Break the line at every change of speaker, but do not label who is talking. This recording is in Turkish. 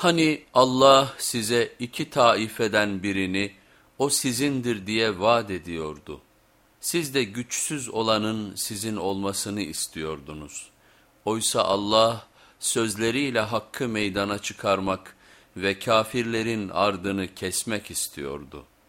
Hani Allah size iki taifeden birini o sizindir diye vaat ediyordu. Siz de güçsüz olanın sizin olmasını istiyordunuz. Oysa Allah sözleriyle hakkı meydana çıkarmak ve kafirlerin ardını kesmek istiyordu.''